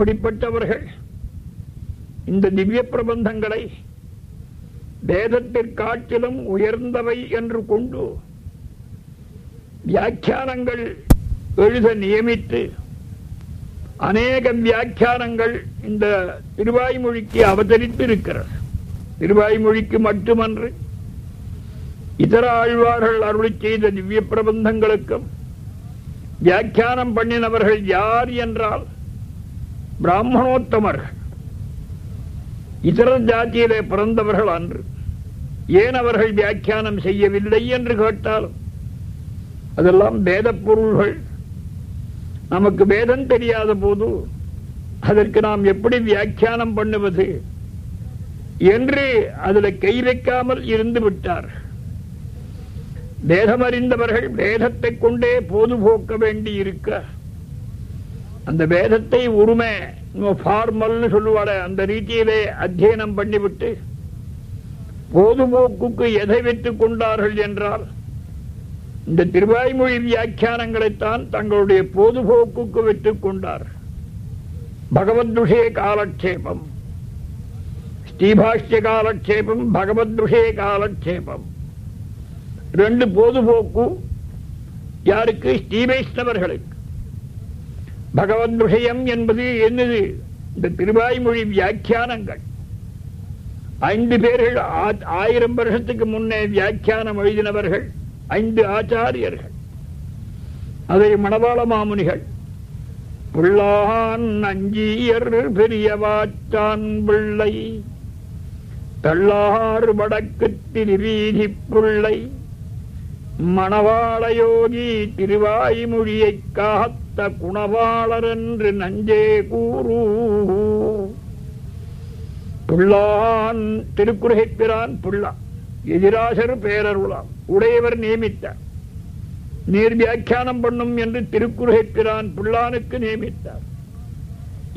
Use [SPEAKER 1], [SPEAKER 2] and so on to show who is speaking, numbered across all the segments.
[SPEAKER 1] அப்படிப்பட்டவர்கள் இந்த திவ்ய பிரபந்தங்களை வேதத்திற்காட்டிலும் உயர்ந்தவை என்று கொண்டு வியாக்கியானங்கள் எழுத நியமித்து அநேக வியாக்கியானங்கள் இந்த திருவாய்மொழிக்கு அவதரித்து இருக்கிறது திருவாய்மொழிக்கு மட்டுமன்று இதர ஆழ்வார்கள் அருளி செய்த திவ்ய பிரபந்தங்களுக்கும் வியாக்கியானம் பண்ணினவர்கள் யார் என்றால் பிராமணோத்தமர்கள் இதர ஜாதியிலே பிறந்தவர்கள் அன்று ஏன் அவர்கள் வியாக்கியானம் செய்யவில்லை என்று கேட்டாலும் அதெல்லாம் வேத பொருள்கள். நமக்கு வேதம் தெரியாத போது அதற்கு நாம் எப்படி வியாக்கியானம் பண்ணுவது என்று அதில் கை வைக்காமல் இருந்து விட்டார். வேதம் அறிந்தவர்கள் வேதத்தை கொண்டே போது போக்க வேண்டி இருக்க அந்த வேதத்தை உரிமை ஃபார்மல்னு சொல்லுவாட அந்த ரீதியிலே அத்தியனம் பண்ணிவிட்டு போதுபோக்குக்கு எதை வைத்துக் கொண்டார்கள் என்றால் இந்த திருவாய்மொழி வியாக்கியானங்களைத்தான் தங்களுடைய பொதுபோக்குக்கு வைத்துக் கொண்டார். பகவத்ருஷே காலக்ஷேபம். ஸ்ரீபாஷ்ய காலக்ஷேபம் பகவத்ருஷே காலக்ஷேபம். ரெண்டு பொதுபோக்கு யாருக்கு? ஸ்ரீ வைஷ்ணவர்களுக்கு. பகவத் விஷயம் என்பது என்னது? இந்த திருவாய்மொழி வியாக்கியானங்கள். ஐந்து பேர்கள் ஆயிரம் வருஷத்துக்கு முன்னே வியாக்கியானம் எழுதினவர்கள் ஐந்து ஆச்சாரியர்கள். அதை மணவாள மாமுனிகள் புள்ளான் அஞ்சியர் பெரியவாச்சான் பிள்ளை தள்ளாறு வடக்கு திருவீதி பிள்ளை மணவாளயோகி திருவாய்மொழியைக் காத்த குணவாளர் என்று நஞ்சே கூறு. புள்ளான் திருக்குறைப்பிரான் புள்ளா எதிராசர் பேரருளாம் உடையவர் நியமித்தார் நீர் வியாக்கியானம் பண்ணும் என்று திருக்குறைப்பிரான் புள்ளானுக்கு நியமித்தார்.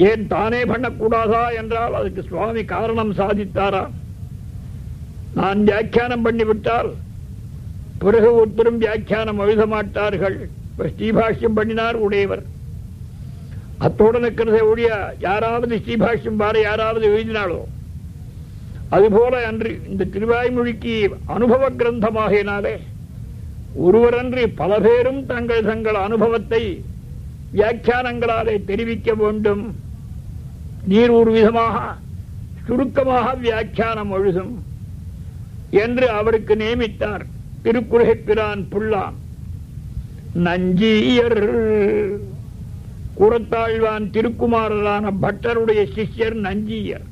[SPEAKER 1] ஏன் தானே பண்ணக்கூடாதா என்றால் அதுக்கு சுவாமி காரணம் சாதித்தாரா? நான் வியாக்கியானம் பண்ணிவிட்டால் பிறகு ஒருத்தரும் வியாக்கியானம் எழுத மாட்டார்கள். ஸ்ரீபாஷ்யம் பண்ணினார் உடையவர். அத்தோடு நிற்கிறத ஒழிய யாராவது ஸ்ரீபாஷ்யம் பாட யாராவது எழுதினாலோ அதுபோல அன்று இந்த திருவாய்மொழிக்கு அனுபவ கிரந்தமாகினாலே ஒருவரன்றி பல பேரும் தங்கள் தங்கள் அனுபவத்தை வியாக்கியானங்களாலே தெரிவிக்க வேண்டும். நீர் ஒரு விதமாக சுருக்கமாக வியாக்கியானம் எழுதும் என்று அவருக்கு நியமித்தார் திருக்குறகைப்பிரான் புல்லான். நஞ்சியர். குரத்தாழ்வான் திருக்குமாரரான பட்டருடைய சிஷ்யர் நஞ்சியர்.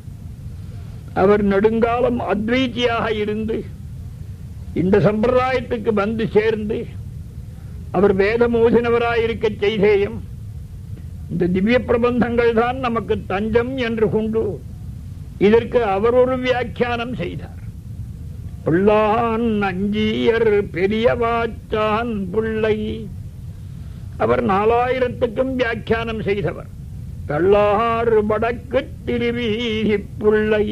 [SPEAKER 1] அவர் நெடுங்காலம் அத்வைத்தியாக இருந்து இந்த சம்பிரதாயத்துக்கு வந்து சேர்ந்து அவர் வேதமோதினவராயிருக்க செய்தேயும் இந்த திவ்ய பிரபந்தங்கள் தான் நமக்கு தஞ்சம் என்று கொண்டு இதற்கு அவர் ஒரு வியாக்கியானம் செய்தார். பிள்ளான் அஞ்சியர் பெரியவாச்சான் புள்ளை. அவர் நாலாயிரத்துக்கும் வியாக்கியானம் செய்தவர். தள்ளாறு வடக்கு திருவீதி புள்ளை.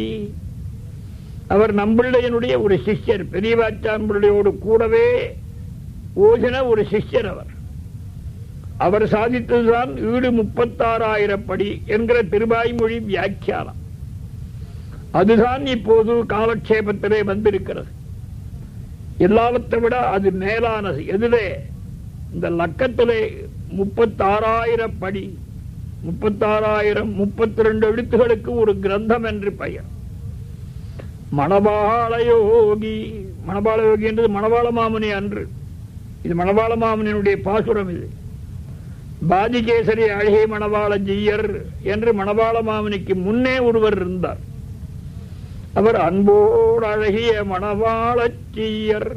[SPEAKER 1] அவர் நம்பிள்ளையனுடைய ஒரு சிஷ்யர் பெரியவாச்சான் பிள்ளையோடு கூடவே ஓசின ஒரு சிஷ்யர் அவர். அவர் சாதித்ததுதான் ஈடு முப்பத்தாறாயிரப்படி என்கிற திருவாய்மொழி வியாக்கியானம். அதுதான் இப்போது காலக்ஷேபத்திலே வந்திருக்கிறது. எல்லாவற்றை விட அது மேலானது. எதிலே இந்த லக்கத்திலே முப்பத்தாறாயிரம் படி முப்பத்தாறாயிரம் முப்பத்தி ரெண்டு எழுத்துகளுக்கு ஒரு கிரந்தம் என்று பெயர். மணபாளயோகி மணபாளயோகி மணவாள யோகி என்றது மணவாள மாமுனி அன்று. இது மணவாள மாமுனியினுடைய பாசுரம் இது. பாதிகேசரி அழகே மணவாள ஜெய்யர் என்று மணவாள மாமுனிக்கு முன்னே ஒருவர் இருந்தார். அவர் அன்போடு அழகிய மணவாளச் சீயர்.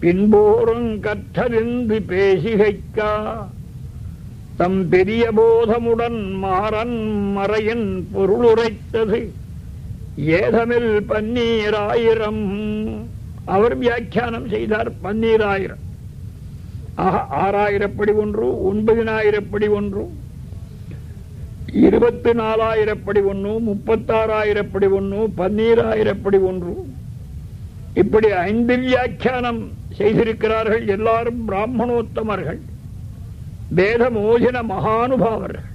[SPEAKER 1] பின்போரும் கற்றறிந்து பேசிகைக்கா. தம் பெரிய போதமுடன் மாறன் மறையின் பொருளுரைத்தது. ஏதமில் பன்னீராயிரம். அவர் வியாக்கியானம் செய்தார் பன்னீராயிரம். ஆக ஆறாயிரப்படி ஒன்று ஒன்பதினாயிரப்படி ஒன்று. இருபத்தி நாலாயிரப்படி ஒன்று முப்பத்தாறாயிரப்படி ஒன்று பன்னீராயிரப்படி ஒன்று இப்படி ஐந்து வியாக்கியானம் செய்திருக்கிறார்கள் எல்லாரும் பிராமணோத்தமர்கள் வேத மோஜன மகானுபாவர்கள்.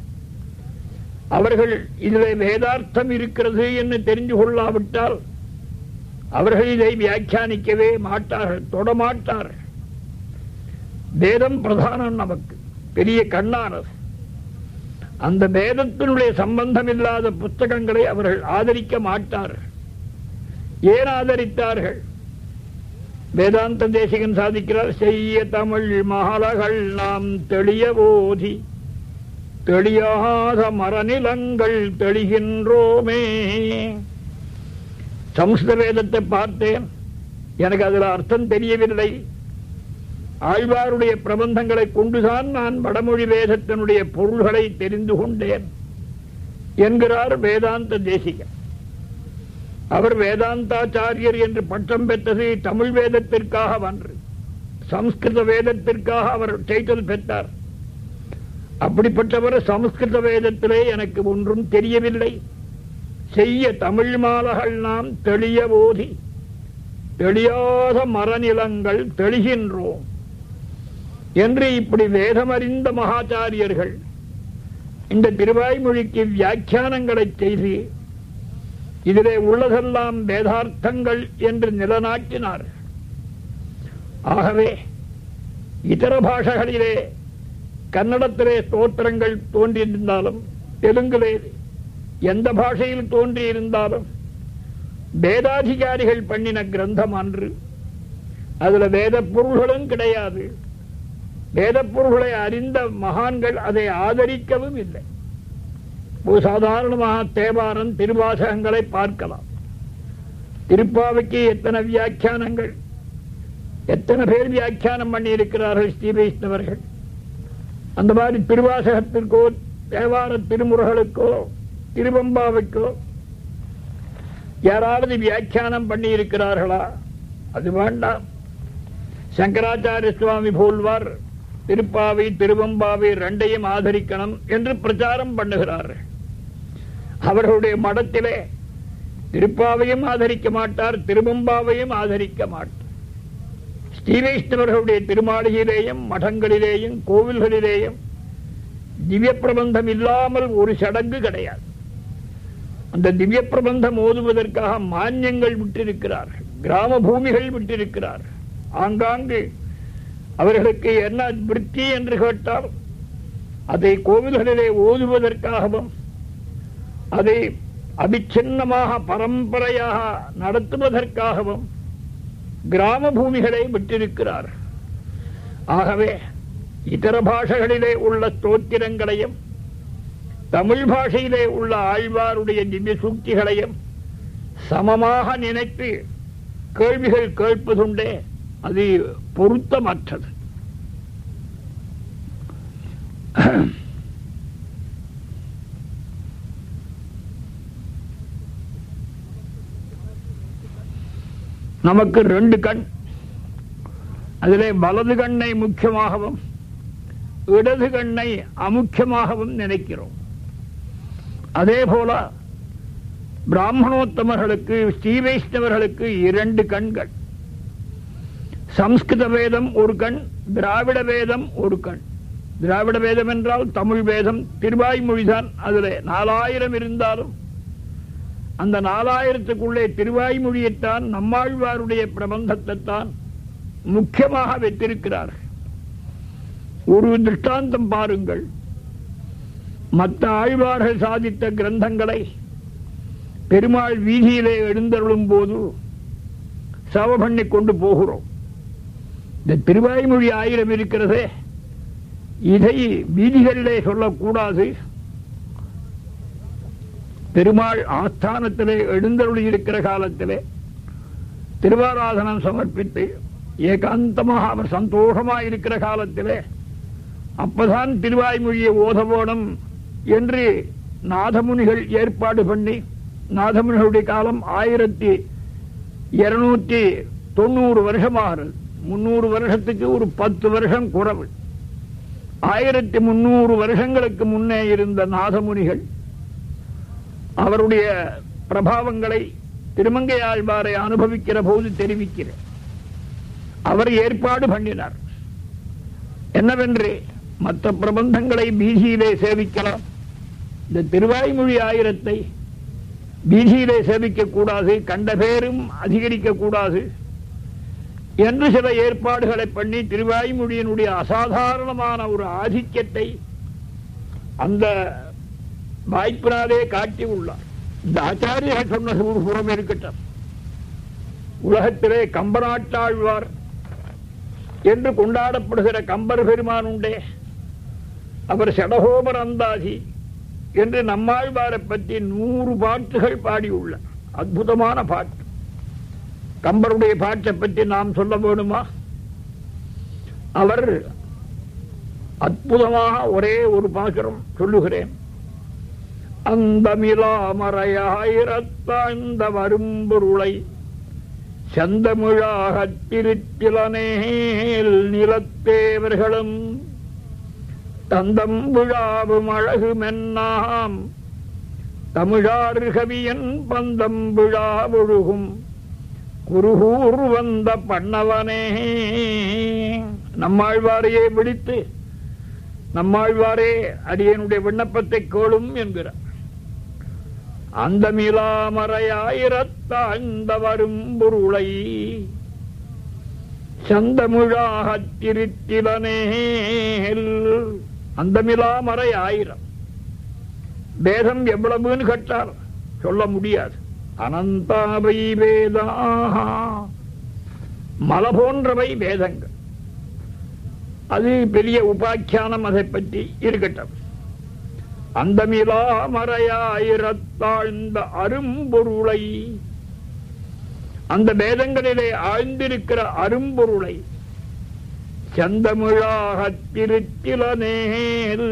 [SPEAKER 1] அவர்கள் இதில் வேதார்த்தம் இருக்கிறது என்று தெரிந்து கொள்ளாவிட்டால் அவர்கள் இதை வியாக்கியானிக்கவே மாட்டார்கள் தொடமாட்டார்கள். வேதம் பிரதானம் நமக்கு பெரிய கண்ணானது. அந்த வேதத்தினுடைய சம்பந்தம் இல்லாத புத்தகங்களை அவர்கள் ஆதரிக்க மாட்டார்கள். ஏன் ஆதரித்தார்கள்? வேதாந்த தேசிகன் சாதிக்கிறார் செய்ய தமிழ் மகளகள் நாம் தெளிய போதி தெளியாத மரநிலங்கள் தெளிகின்றோமே. சம்ஸ்கிருத வேதத்தை பார்த்தேன். எனக்கு அதில் அர்த்தம் தெரியவில்லை. ஆழ்வாருடைய பிரபந்தங்களை கொண்டுதான் நான் வடமொழி வேதத்தினுடைய பொருள்களை தெரிந்து கொண்டேன் என்கிறார் வேதாந்த தேசிகன் அவர் வேதாந்தாச்சாரியர் என்று பட்டம் பெற்றது தமிழ் வேதத்திற்காக வன்று சம்ஸ்கிருத வேதத்திற்காக அவர் டைட்டில் பெற்றார். அப்படிப்பட்டவர் சமஸ்கிருத வேதத்திலே எனக்கு ஒன்றும் தெரியவில்லை. செய்ய தமிழ் மாலகள் நாம் தெளிய போதி தெளியாத மரநிலங்கள் தெளிகின்றோம். என்று இப்படி வேதமறிந்த மகாச்சாரியர்கள் இந்த திருவாய்மொழிக்கு வியாக்கியானங்களை செய்து இதிலே உள்ளதெல்லாம் வேதார்த்தங்கள் என்று நிலநாட்டினார் ஆகவே இதர பாஷைகளிலே கன்னடத்திலே ஸ்தோத்திரங்கள் தோன்றியிருந்தாலும் தெலுங்கிலே எந்த பாஷையில் தோன்றியிருந்தாலும் வேதாதிகாரிகள் பண்ணின கிரந்தம் அன்று. அதுல வேத பொருள்களும் கிடையாது. வேதப்பொருள்களை அறிந்த மகான்கள் அதை ஆதரிக்கவும் இல்லை. ஒரு சாதாரணமாக தேவாரன் திருவாசகங்களை பார்க்கலாம். திருப்பாவைக்கு எத்தனை வியாக்கியானங்கள் எத்தனை பேர் வியாக்கியானம் பண்ணி இருக்கிறார்கள் ஸ்ரீ வைஷ்ணவர்கள்? அந்த மாதிரி திருவாசகத்திற்கோ தேவார திருமுறைகளுக்கோ திருவம்பாவுக்கோ யாராவது வியாக்கியானம் பண்ணி இருக்கிறார்களா அது வேண்டாம். சங்கராச்சாரிய சுவாமி போல்வார் திருப்பாவை திருவம்பாவை ரெண்டையும் ஆதரிக்கணும் என்று பிரச்சாரம் பண்ணுகிறார்கள் அவர்களுடைய மடத்திலே திருப்பாவையும் ஆதரிக்க மாட்டார் திருவம்பாவையும் ஆதரிக்க மாட்டார். ஸ்ரீவைஷ்ணவர்களுடைய திருமாளிகையிலேயும் மடங்களிலேயும் கோவில்களிலேயும் திவ்ய பிரபந்தம் இல்லாமல் ஒரு சடங்கு கிடையாது. அந்த திவ்ய பிரபந்தம் ஓதுவதற்காக மானியங்கள் விட்டிருக்கிறார்கள் கிராம பூமிகள் விட்டிருக்கிறார்கள். ஆங்காங்கு அவர்களுக்கு என்ன விற்பி என்று கேட்டால் அதை கோவில்களிலே ஓதுவதற்காகவும் அதை அபிச்சின்னமாக பரம்பரையாக நடத்துவதற்காகவும் கிராம பூமிகளை விட்டிருக்கிறார். ஆகவே இதர பாஷைகளிலே உள்ள ஸ்தோத்திரங்களையும் தமிழ் பாஷையிலே உள்ள ஆழ்வாருடைய திவ்ய சூக்திகளையும் சமமாக நினைத்து கேள்விகள் கேட்பதுண்டே அது பொருத்தமற்றது. நமக்கு ரெண்டு கண். அதிலே வலது கண்ணை முக்கியமாகவும் இடது கண்ணை அமுக்கியமாகவும் நினைக்கிறோம். அதே போல பிராமணோத்தமர்களுக்கு ஸ்ரீ வைஷ்ணவர்களுக்கு இரண்டு கண்கள். சம்ஸ்கிருத வேதம் ஒரு கண் திராவிட வேதம் ஒரு கண். திராவிட வேதம் என்றால் தமிழ் வேதம் திருவாய்மொழிதான் அதில். நாலாயிரம் இருந்தாலும் அந்த நாலாயிரத்துக்குள்ளே திருவாய்மொழியைத்தான் நம்மாழ்வாருடைய பிரபந்தத்தைத்தான் முக்கியமாக வைத்திருக்கிறார்கள். ஒரு திருஷ்டாந்தம் பாருங்கள். மற்ற ஆழ்வார்கள் சாதித்த கிரந்தங்களை பெருமாள் வீதியிலே எழுந்தருளும் போது சவ பண்ணி கொண்டு போகிறோம். இந்த திருவாய்மொழி ஆயிரம் இருக்கிறதே. இதை வீதிகளிலே சொல்லக்கூடாது. பெருமாள் ஆஸ்தானத்திலே எழுந்தருளி இருக்கிற காலத்திலே திருவாராதனம் சமர்ப்பித்து ஏகாந்தமாக அவர் சந்தோஷமாக இருக்கிற காலத்திலே அப்பதான் திருவாய்மொழியை ஓத என்று நாதமுனிகள் ஏற்பாடு பண்ணி நாதமுனிகளுடைய காலம் ஆயிரத்தி இருநூத்தி தொண்ணூறு வருஷமாகிறது. முன்னூறு வருஷத்துக்கு ஒரு பத்து வருஷம் குறவு. ஆயிரத்தி முன்னூறு வருஷங்களுக்கு முன்னே இருந்த நாதமுனிகள் அவருடைய பிரபாவங்களை திருமங்கை ஆழ்வாரை அனுபவிக்கிற போது தெரிவிக்கிற அவர் ஏற்பாடு பண்ணினார். என்னவென்று மற்ற பிரபந்தங்களை பீஜியிலே சேவிக்கலாம். இந்த திருவாய்மொழி ஆயிரத்தை பீஜியிலே சேவிக்கக்கூடாது கூடாது கண்ட பேரும் அதிகரிக்க கூடாது என்று சில ஏற்பாடுகளை பண்ணி திருவாய்மொழியினுடைய அசாதாரணமான ஒரு ஆதிக்கத்தை அந்த வாய்ப்பினாலே காட்டி உள்ளார். இந்த ஆச்சாரியர்கள் சொன்ன ஒரு புறம் இருக்கட்டும். உலகத்திலே கம்பநாட்டாழ்வார் என்று கொண்டாடப்படுகிற கம்பர் பெருமான் உண்டே. அவர் செடகோபர் அந்தாதி என்று நம்மாழ்வாரை பற்றி நூறு பாட்டுகள் பாடியுள்ளார். அற்புதமான பாட்டு. கம்பருடைய பாட்டை பற்றி நாம் சொல்ல வேணுமா? அவர் அற்புதமாக ஒரே ஒரு பாசுரம் சொல்லுகிறேன். அந்த மிலாமறையாயிரத்தாழ்ந்த வரும்பொருளை செந்தமிழாகத் திருச்சிலனேல் நிலத்தேவர்களும் தந்தம் விழாவும் அழகு மென்னாம் தமிழார் கவியன் பந்தம் விழா ஒழுகும். குருகூர் வந்த பண்ணவனே. நம்மாழ்வாரையே விழித்து நம்மாழ்வாரே அடியனுடைய விண்ணப்பத்தை கோளும் என்கிறார். அந்த மிலாமறையாயிரத்தாழ்ந்த வரும் பொருளை சந்தமுழாக திருத்திலனேல். அந்த மிலாமறை ஆயிரம். வேதம் எவ்வளவுன்னு கேட்டார். சொல்ல முடியாது. அனந்தாவை வேதாக மலை போன்றவை வேதங்கள். அது பெரிய உபாக்கியானம் அதை பற்றி இருக்கட்டும். அந்த மிலாமறையாயிரத்தாழ்ந்த அரும்பொருளை. அந்த வேதங்களிலே ஆழ்ந்திருக்கிற அரும்பொருளை. செந்தமிழாக திருச்சிலனேல்.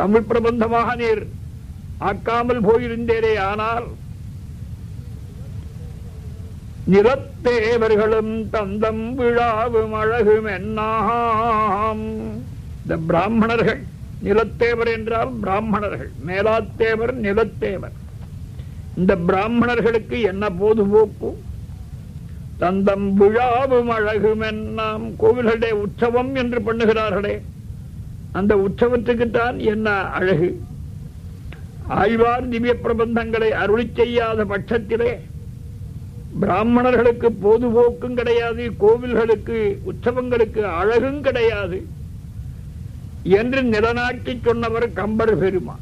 [SPEAKER 1] தமிழ் பிரபந்தமாக நீர் ஆக்காமல் போயிருந்தேரே ஆனால் நிலத்தேவர்களும் தந்தம் விழாவும் அழகும் என்னாம். இந்த பிராமணர்கள் நிலத்தேவர் என்றால் பிராமணர்கள் மேலாத்தேவர் நிலத்தேவர். இந்த பிராமணர்களுக்கு என்ன பொதுபோக்கு தந்தம் விழாவும் அழகும் என்னாம். கோவில்களே உற்சவம் என்று பண்ணுகிறார்களே அந்த உற்சவத்துக்குத்தான் என்ன அழகு? ஆழ்வார் திவ்ய பிரபந்தங்களை அருளி செய்யாத பட்சத்திலே பிராமணர்களுக்கு பொதுபோக்கும் கிடையாது கோவில்களுக்கு உற்சவங்களுக்கு அழகும் கிடையாது. என்று நிலநாட்டி சொன்னவர் கம்பர் பெருமான்.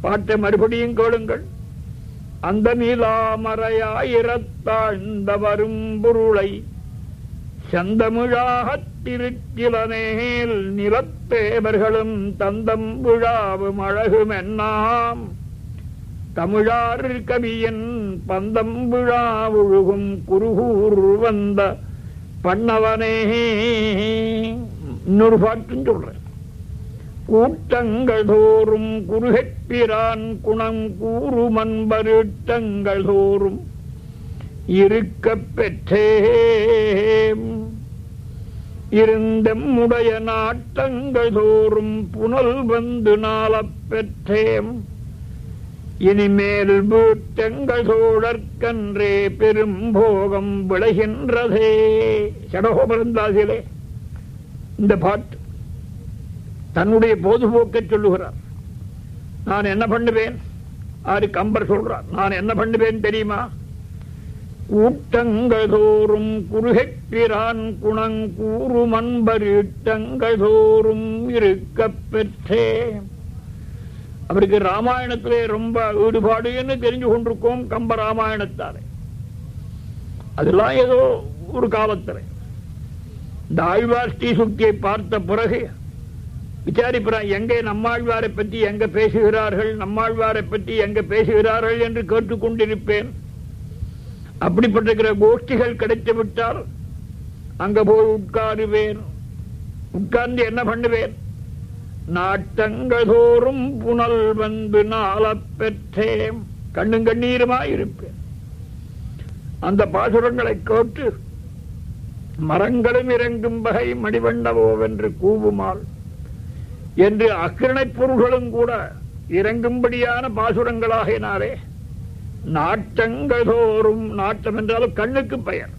[SPEAKER 1] பாட்டை மறுபடியும் கேளுங்கள். அந்த நீலாமறையாயிரத்தாழ்ந்த வரும் பொருளை செந்தமிழாகத் திருச்சிலனேல் நிலத்தேவர்களும் தந்தம் விழாவும் அழகும் என்னாம் தமிழார் கவியன் பந்தம் விழா ஒழுகும் குருகூர் வந்த பண்ணவனே. இன்னொரு பாட்டும் சொல்றேன். கூட்டங்கள் தோறும் குருகப்பிரான் குணம் கூறுமன்பருட்டங்கள் தோறும் இருக்க பெற்றேம். இருந்தம்முடைய நாட்டங்கள் தோறும் புனல் வந்து நாளப் பெற்றேம். இனிமேல் வீட்டங்கள் சோழற்கன்றே பெரும் போகம் விளைகின்றதே. சடகோபரந்தாசிலே இந்த பாட்டு தன்னுடைய பொதுபோக்கை சொல்லுகிறார். நான் என்ன பண்ணுவேன்? ஆறு கம்பர் சொல்றார். நான் என்ன பண்ணுவேன் தெரியுமா? ஊட்டங்கள் தோறும் குறுகைப்பிரான் குணங்கூறும் அன்பர் ஈட்டங்கள் தோறும் இருக்க பெற்றேன். அவருக்கு ராமாயணத்திலே ரொம்ப ஈடுபாடுன்னு தெரிஞ்சு கொண்டிருக்கோம் கம்ப ராமாயணத்தாலே அதெல்லாம் ஏதோ ஒரு காலத்தில். இந்த ஆழ்வார் ஸ்ரீசுக்தியை பார்த்த பிறகு விசாரிப்புறான் எங்கே நம்மாழ்வாரை பற்றி எங்க பேசுகிறார்கள்? நம்மாழ்வாரை பற்றி எங்க பேசுகிறார்கள்? என்று கேட்டுக்கொண்டிருப்பேன் அப்படிப்பட்டிருக்கிற கோஷ்டிகள் கிடைத்து விட்டால் அங்க போய் உட்காருவேன். உட்கார்ந்து என்ன பண்ணுவேன்? நாட்டங்கதோறும் புனல் வந்து நாளப் பெற்றேன். கண்ணும் கண்ணீருமாயிருப்பேன் அந்த பாசுரங்களை கேட்டு மரங்களும் இறங்கும் வகை மடிவண்டவோவென்று கூவுமாள். என்று அக்கிரணைப் பொருள்களும் கூட இறங்கும்படியான பாசுரங்களாகினாரே. நாட்டங்கள் தோறும் நாட்டம் என்றாலும் கண்ணுக்கு பெயர்.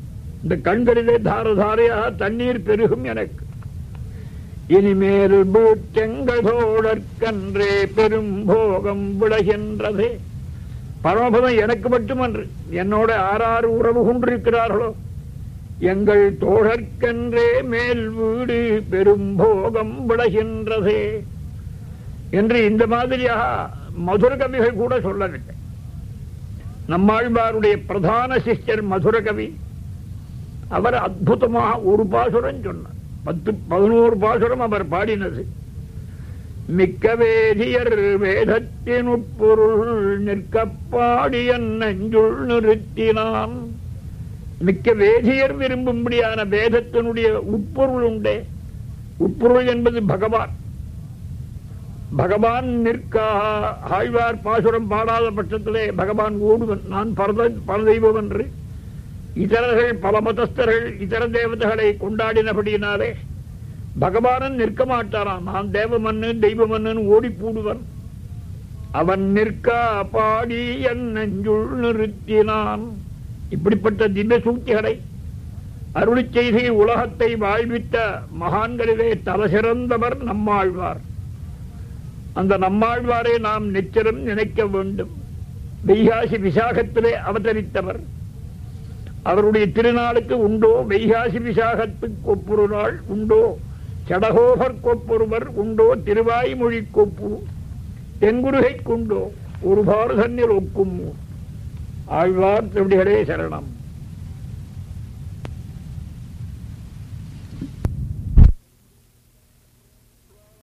[SPEAKER 1] இந்த கண்களிலே தார தாரையாக தண்ணீர் பெருகும் எனக்கு. இனிமேல் வீட்டெங்கள் தோழற்கன்றே பெரும் போகம் விளைகின்றதே. பரமபதம் எனக்கு மட்டுமன்று. என்னோட ஆறாறு உறவு கொண்டிருக்கிறார்களோ? எங்கள் தோழற்கன்றே மேல் வீடு பெரும் போகம் விளைகின்றதே. என்று இந்த மாதிரியாக மதுர கவிகள் கூட சொல்லவில்லை. நம்மாழ்வாருடைய பிரதான சிஷ்யர் மதுர கவி அவர் அற்புதமாக ஒரு பாசுரம் சொன்னார். பத்து பதினோரு பாசுரம் அவர் பாடினது. மிக்க வேதியர் வேதத்தின் உட்பொருள் நிற்க பாடியன் நெஞ்சுள் நிறுத்தினான். மிக்க வேதியர் விரும்பும்படியான வேதத்தினுடைய உட்பொருள் உண்டே. உட்பொருள் என்பது பகவான். பகவான் நிற்க ஆழ்வார் பாசுரம் பாடாத பட்சத்திலே பகவான் ஓடுவன். நான் பரத பரதெய்வம் என்று இதரர்கள் பல மதஸ்தர்கள் இதர தேவதைகளை கொண்டாடினபடியினாலே பகவானன் நிற்க மாட்டாராம். நான் தேவமன்னு தெய்வமன்னு ஓடி பூடுவன் அவன் நிற்க பாடி என் நெஞ்சுள் நிறுத்தினான். இப்படிப்பட்ட திவ்ய சூழ்ச்சிகளை அருளி செய்தி உலகத்தை வாழ்வித்த மகான்களிலே தலசிறந்தவர் நம்மாழ்வார். அந்த நம்மாழ்வாரை நாம் நிச்சயம் நினைக்க வேண்டும். வைகாசி விசாகத்திலே அவதரித்தவர். அவருடைய திருநாளுக்கு உண்டோ? வைகாசி விசாகத்துக்கு ஒப்புரு நாள் உண்டோ? சடகோபர் கொப்பொருவர் உண்டோ? திருவாய்மொழி கொப்பு தென்குருகைக்குண்டோ? ஒரு பாரதன்னில் ஒக்கும். ஆழ்வார் திருடிகளே சரணம்.